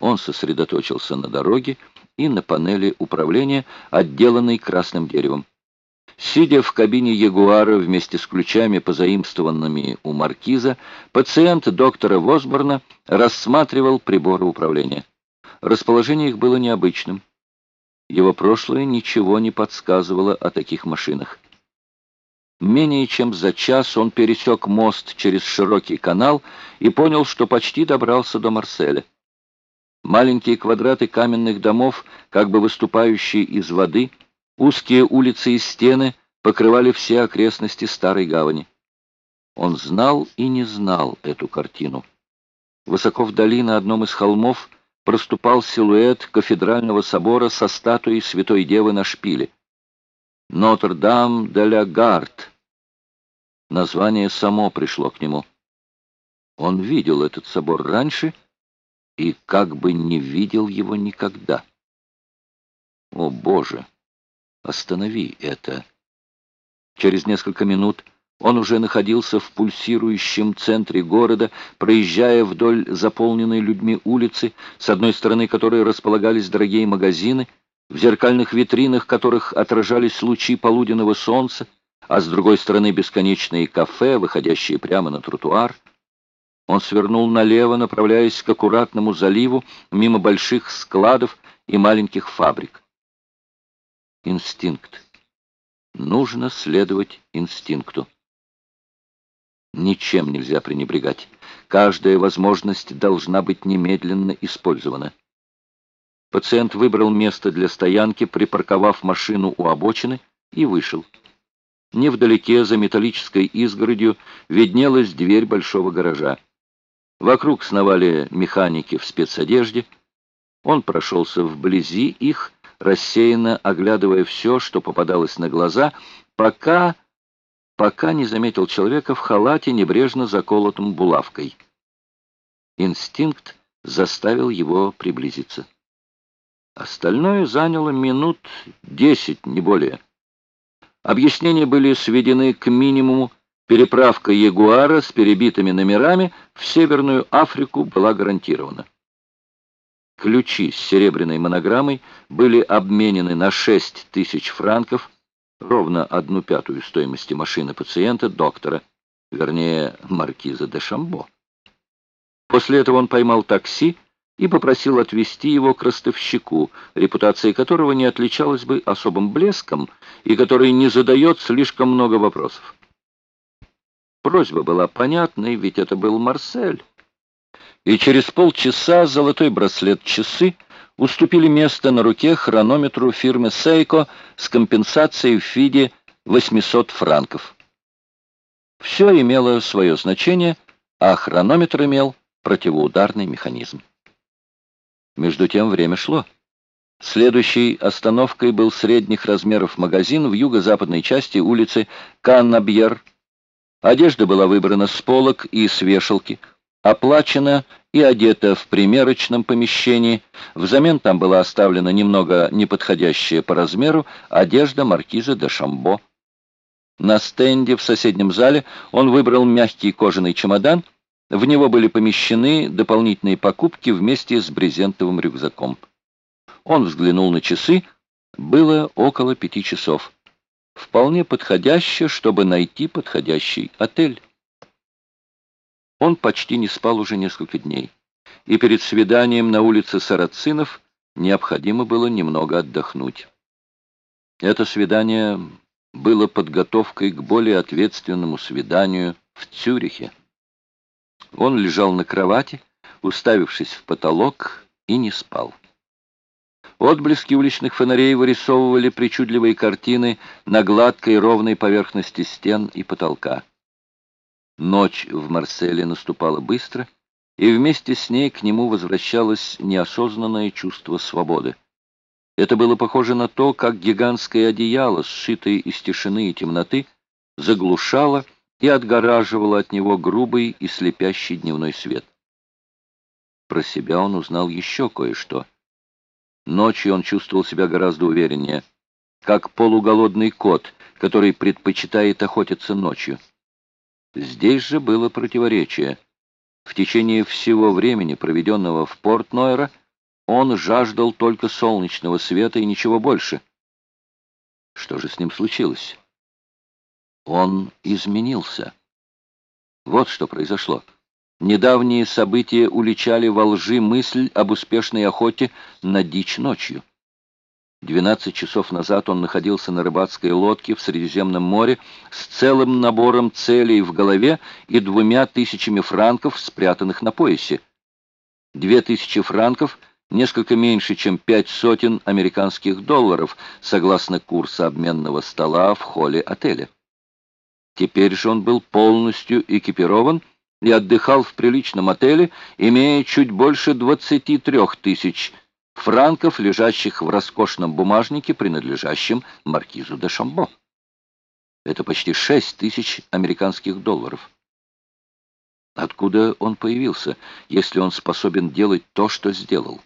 Он сосредоточился на дороге и на панели управления, отделанной красным деревом. Сидя в кабине Ягуара вместе с ключами, позаимствованными у маркиза, пациент доктора Восборна рассматривал приборы управления. Расположение их было необычным. Его прошлое ничего не подсказывало о таких машинах. Менее чем за час он пересек мост через широкий канал и понял, что почти добрался до Марселя. Маленькие квадраты каменных домов, как бы выступающие из воды, узкие улицы и стены покрывали все окрестности старой гавани. Он знал и не знал эту картину. Высоко вдали на одном из холмов проступал силуэт кафедрального собора со статуей Святой Девы на шпиле. Нотр-Дам де ля Гард. Название само пришло к нему. Он видел этот собор раньше и как бы не видел его никогда. О, Боже! Останови это! Через несколько минут он уже находился в пульсирующем центре города, проезжая вдоль заполненной людьми улицы, с одной стороны которой располагались дорогие магазины, в зеркальных витринах которых отражались лучи полуденного солнца, а с другой стороны бесконечные кафе, выходящие прямо на тротуар. Он свернул налево, направляясь к аккуратному заливу, мимо больших складов и маленьких фабрик. Инстинкт. Нужно следовать инстинкту. Ничем нельзя пренебрегать. Каждая возможность должна быть немедленно использована. Пациент выбрал место для стоянки, припарковав машину у обочины, и вышел. Невдалеке, за металлической изгородью, виднелась дверь большого гаража. Вокруг сновали механики в спецодежде. Он прошелся вблизи их, рассеянно оглядывая все, что попадалось на глаза, пока пока не заметил человека в халате, небрежно заколотом булавкой. Инстинкт заставил его приблизиться. Остальное заняло минут десять, не более. Объяснения были сведены к минимуму. Переправка Ягуара с перебитыми номерами в Северную Африку была гарантирована. Ключи с серебряной монограммой были обменены на шесть тысяч франков, ровно одну пятую стоимости машины пациента, доктора, вернее, маркиза де Шамбо. После этого он поймал такси и попросил отвезти его к ростовщику, репутация которого не отличалась бы особым блеском и который не задает слишком много вопросов. Просьба была понятной, ведь это был Марсель. И через полчаса золотой браслет часы уступили место на руке хронометру фирмы «Сейко» с компенсацией в виде 800 франков. Все имело свое значение, а хронометр имел противоударный механизм. Между тем время шло. Следующей остановкой был средних размеров магазин в юго-западной части улицы Каннабьер. Одежда была выбрана с полок и с вешалки, оплачена и одета в примерочном помещении. Взамен там была оставлена немного неподходящая по размеру одежда маркиза де Шамбо. На стенде в соседнем зале он выбрал мягкий кожаный чемодан. В него были помещены дополнительные покупки вместе с брезентовым рюкзаком. Он взглянул на часы. Было около пяти часов. Вполне подходяще, чтобы найти подходящий отель. Он почти не спал уже несколько дней, и перед свиданием на улице Сарацинов необходимо было немного отдохнуть. Это свидание было подготовкой к более ответственному свиданию в Цюрихе. Он лежал на кровати, уставившись в потолок, и не спал. Отблески уличных фонарей вырисовывали причудливые картины на гладкой ровной поверхности стен и потолка. Ночь в Марселе наступала быстро, и вместе с ней к нему возвращалось неосознанное чувство свободы. Это было похоже на то, как гигантское одеяло, сшитое из тишины и темноты, заглушало и отгораживало от него грубый и слепящий дневной свет. Про себя он узнал еще кое-что. Ночью он чувствовал себя гораздо увереннее, как полуголодный кот, который предпочитает охотиться ночью. Здесь же было противоречие. В течение всего времени, проведенного в Порт-Нойра, он жаждал только солнечного света и ничего больше. Что же с ним случилось? Он изменился. Вот что произошло. Недавние события уличали во лжи мысль об успешной охоте на дичь ночью. Двенадцать часов назад он находился на рыбацкой лодке в Средиземном море с целым набором целей в голове и двумя тысячами франков, спрятанных на поясе. Две тысячи франков — несколько меньше, чем пять сотен американских долларов, согласно курсу обменного стола в холле отеля. Теперь же он был полностью экипирован и отдыхал в приличном отеле, имея чуть больше 23 тысяч франков, лежащих в роскошном бумажнике, принадлежащем маркизу де Шамбо. Это почти 6 тысяч американских долларов. Откуда он появился, если он способен делать то, что сделал?